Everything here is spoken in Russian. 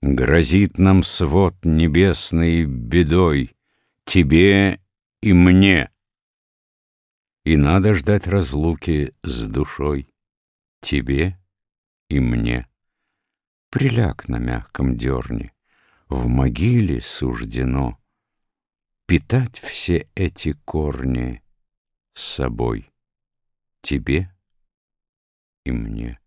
Грозит нам свод небесной бедой, Тебе и мне. И надо ждать разлуки с душой, Тебе и мне. Приляг на мягком дерне, В могиле суждено Питать все эти корни с собой, Тебе и мне.